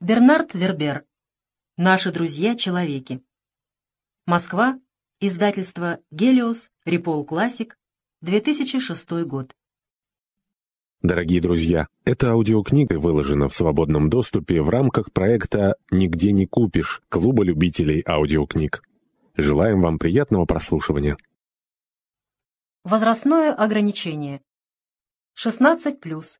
Бернард Вербер. Наши друзья-человеки. Москва. Издательство «Гелиос», «Репол Классик», 2006 год. Дорогие друзья, эта аудиокнига выложена в свободном доступе в рамках проекта «Нигде не купишь» Клуба любителей аудиокниг. Желаем вам приятного прослушивания. Возрастное ограничение. 16+.